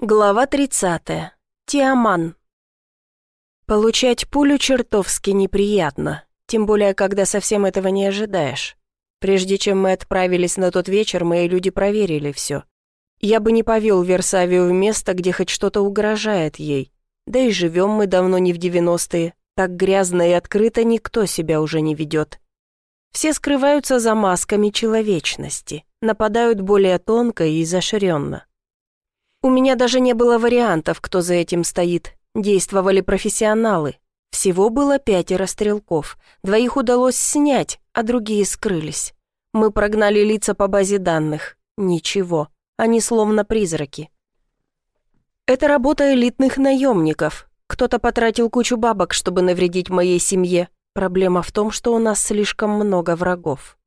Глава 30. Тиаман. Получать пулю чертовски неприятно, тем более, когда совсем этого не ожидаешь. Прежде чем мы отправились на тот вечер, мои люди проверили все. Я бы не повел Версавию в место, где хоть что-то угрожает ей. Да и живем мы давно не в девяностые. Так грязно и открыто никто себя уже не ведет. Все скрываются за масками человечности, нападают более тонко и изощренно. У меня даже не было вариантов, кто за этим стоит. Действовали профессионалы. Всего было пятеро стрелков. Двоих удалось снять, а другие скрылись. Мы прогнали лица по базе данных. Ничего. Они словно призраки. Это работа элитных наемников. Кто-то потратил кучу бабок, чтобы навредить моей семье. Проблема в том, что у нас слишком много врагов.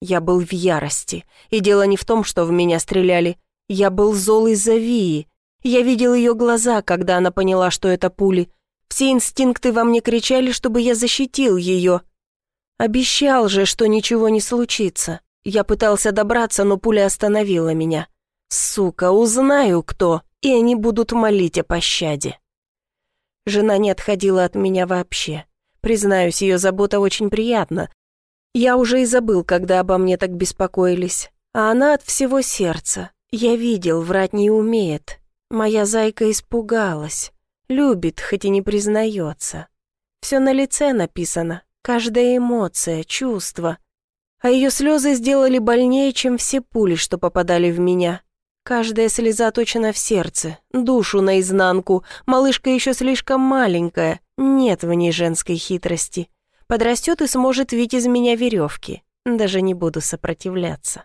Я был в ярости. И дело не в том, что в меня стреляли. Я был зол из-за Вии. Я видел ее глаза, когда она поняла, что это пули. Все инстинкты во мне кричали, чтобы я защитил ее. Обещал же, что ничего не случится. Я пытался добраться, но пуля остановила меня. Сука, узнаю кто, и они будут молить о пощаде. Жена не отходила от меня вообще. Признаюсь, ее забота очень приятна. Я уже и забыл, когда обо мне так беспокоились. А она от всего сердца. Я видел, врать не умеет. Моя зайка испугалась. Любит, хоть и не признается. Все на лице написано, каждая эмоция, чувство. А ее слезы сделали больнее, чем все пули, что попадали в меня. Каждая слеза точно в сердце, душу наизнанку. Малышка еще слишком маленькая, нет в ней женской хитрости. Подрастет и сможет видеть из меня веревки. Даже не буду сопротивляться.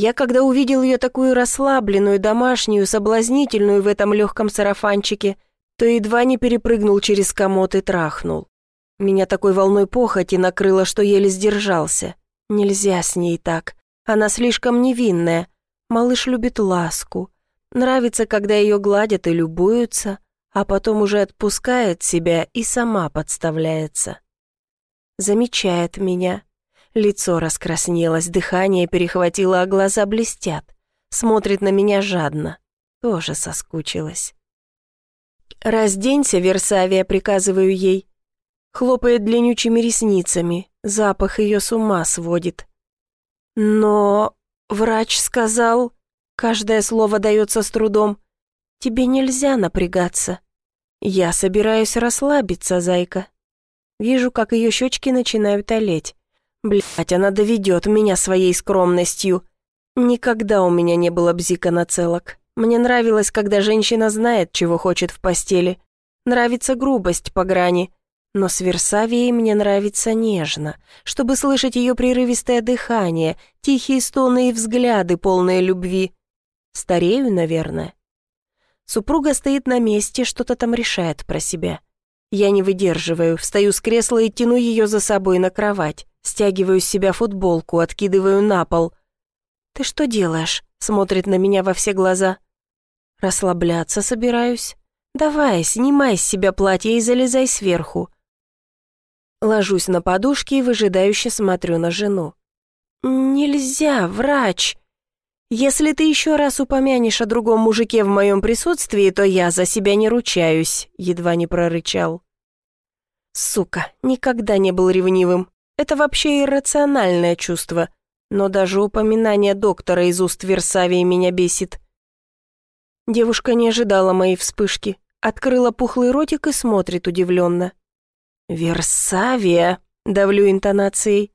Я когда увидел ее такую расслабленную, домашнюю, соблазнительную в этом легком сарафанчике, то едва не перепрыгнул через комод и трахнул. Меня такой волной похоти накрыло, что еле сдержался. Нельзя с ней так. Она слишком невинная. Малыш любит ласку. Нравится, когда ее гладят и любуются, а потом уже отпускает себя и сама подставляется. Замечает меня, Лицо раскраснелось, дыхание перехватило, а глаза блестят. Смотрит на меня жадно. Тоже соскучилась. «Разденься, Версавия», — приказываю ей. Хлопает длиннючими ресницами, запах ее с ума сводит. Но врач сказал, каждое слово дается с трудом, тебе нельзя напрягаться. Я собираюсь расслабиться, зайка. Вижу, как ее щечки начинают олеть. Блять, она доведет меня своей скромностью. Никогда у меня не было бзика на целок. Мне нравилось, когда женщина знает, чего хочет в постели. Нравится грубость по грани. Но с Версавией мне нравится нежно, чтобы слышать ее прерывистое дыхание, тихие стоны и взгляды, полные любви. Старею, наверное. Супруга стоит на месте, что-то там решает про себя. Я не выдерживаю, встаю с кресла и тяну ее за собой на кровать. Стягиваю с себя футболку, откидываю на пол. «Ты что делаешь?» — смотрит на меня во все глаза. «Расслабляться собираюсь. Давай, снимай с себя платье и залезай сверху». Ложусь на подушки и выжидающе смотрю на жену. «Нельзя, врач!» «Если ты еще раз упомянешь о другом мужике в моем присутствии, то я за себя не ручаюсь», — едва не прорычал. «Сука, никогда не был ревнивым. Это вообще иррациональное чувство, но даже упоминание доктора из уст Версавии меня бесит. Девушка не ожидала моей вспышки, открыла пухлый ротик и смотрит удивленно. «Версавия!» — давлю интонацией.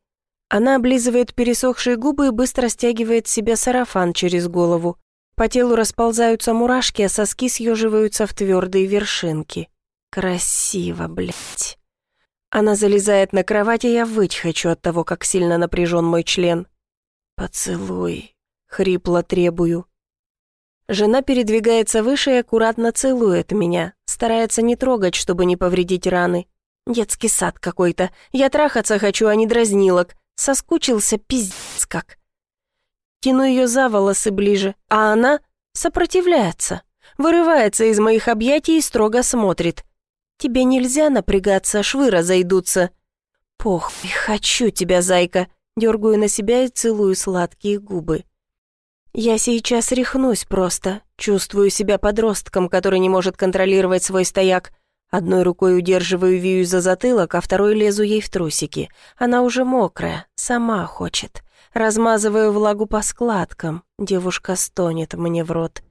Она облизывает пересохшие губы и быстро стягивает себе сарафан через голову. По телу расползаются мурашки, а соски съеживаются в твердые вершинки. Красиво, блядь. Она залезает на кровать, и я выть хочу от того, как сильно напряжен мой член. «Поцелуй», — хрипло требую. Жена передвигается выше и аккуратно целует меня, старается не трогать, чтобы не повредить раны. Детский сад какой-то. Я трахаться хочу, а не дразнилок. Соскучился пиздец как. Тяну ее за волосы ближе, а она сопротивляется. Вырывается из моих объятий и строго смотрит. Тебе нельзя напрягаться, швы разойдутся». «Похуй, хочу тебя, зайка!» Дергаю на себя и целую сладкие губы. Я сейчас рехнусь просто, чувствую себя подростком, который не может контролировать свой стояк. Одной рукой удерживаю Вию за затылок, а второй лезу ей в трусики. Она уже мокрая, сама хочет. Размазываю влагу по складкам. Девушка стонет мне в рот.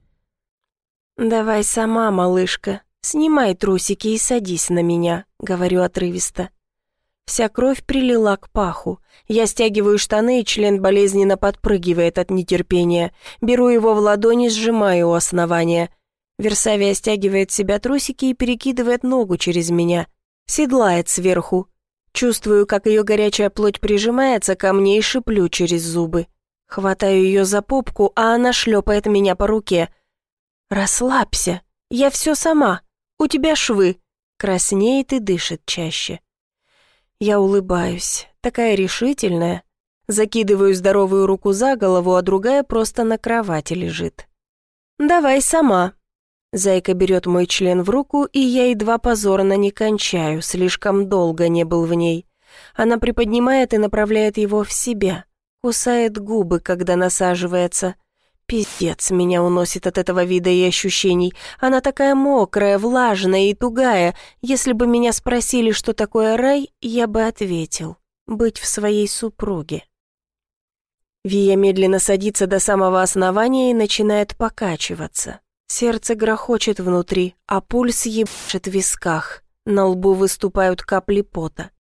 «Давай сама, малышка, снимай трусики и садись на меня», — говорю отрывисто. Вся кровь прилила к паху. Я стягиваю штаны, и член болезненно подпрыгивает от нетерпения. Беру его в ладони, сжимаю у основания. Версавия стягивает с себя трусики и перекидывает ногу через меня. Седлает сверху. Чувствую, как ее горячая плоть прижимается ко мне и шиплю через зубы. Хватаю ее за попку, а она шлепает меня по руке. «Расслабься, я все сама. У тебя швы». Краснеет и дышит чаще. Я улыбаюсь, такая решительная. Закидываю здоровую руку за голову, а другая просто на кровати лежит. «Давай сама». Зайка берет мой член в руку, и я едва позорно не кончаю, слишком долго не был в ней. Она приподнимает и направляет его в себя, кусает губы, когда насаживается. Пиздец меня уносит от этого вида и ощущений. Она такая мокрая, влажная и тугая. Если бы меня спросили, что такое рай, я бы ответил. Быть в своей супруге. Вия медленно садится до самого основания и начинает покачиваться. Сердце грохочет внутри, а пульс ебашит в висках. На лбу выступают капли пота.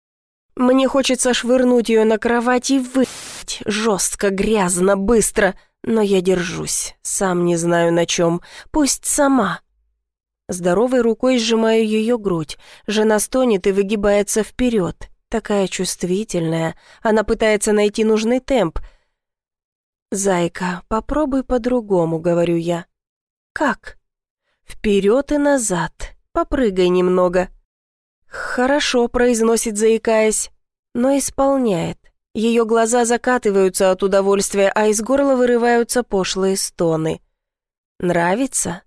Мне хочется швырнуть ее на кровать и выпить. Жестко, грязно, быстро — но я держусь, сам не знаю на чем, пусть сама. Здоровой рукой сжимаю ее грудь, жена стонет и выгибается вперед, такая чувствительная, она пытается найти нужный темп. «Зайка, попробуй по-другому», — говорю я. «Как?» «Вперед и назад, попрыгай немного». «Хорошо», — произносит, заикаясь, но исполняет. Ее глаза закатываются от удовольствия, а из горла вырываются пошлые стоны. «Нравится?»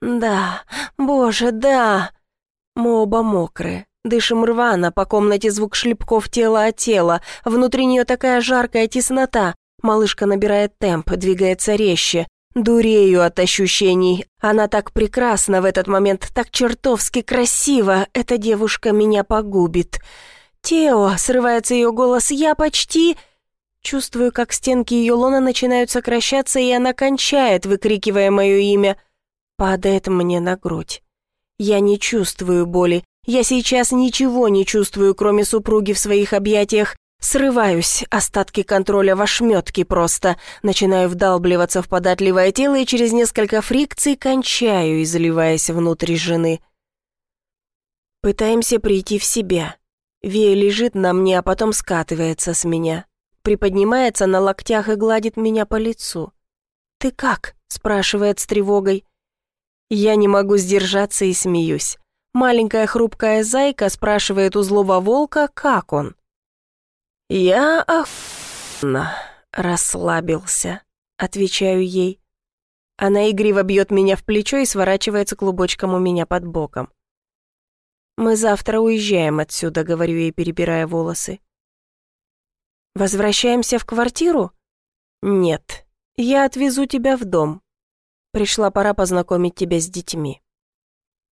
«Да, боже, да!» Мы оба мокрые. Дышим рвано, по комнате звук шлепков тела от тела. Внутри нее такая жаркая теснота. Малышка набирает темп, двигается резче. Дурею от ощущений. Она так прекрасна в этот момент, так чертовски красива. Эта девушка меня погубит. «Тео!» — срывается ее голос. «Я почти...» Чувствую, как стенки ее лона начинают сокращаться, и она кончает, выкрикивая мое имя. Падает мне на грудь. Я не чувствую боли. Я сейчас ничего не чувствую, кроме супруги в своих объятиях. Срываюсь, остатки контроля в ошметке просто. Начинаю вдалбливаться в податливое тело и через несколько фрикций кончаю, изливаясь внутрь жены. Пытаемся прийти в себя. Вея лежит на мне, а потом скатывается с меня. Приподнимается на локтях и гладит меня по лицу. «Ты как?» – спрашивает с тревогой. Я не могу сдержаться и смеюсь. Маленькая хрупкая зайка спрашивает у злого волка, как он. «Я охуенно расслабился», — отвечаю ей. Она игриво бьет меня в плечо и сворачивается клубочком у меня под боком. «Мы завтра уезжаем отсюда», — говорю ей, перебирая волосы. «Возвращаемся в квартиру?» «Нет, я отвезу тебя в дом. Пришла пора познакомить тебя с детьми».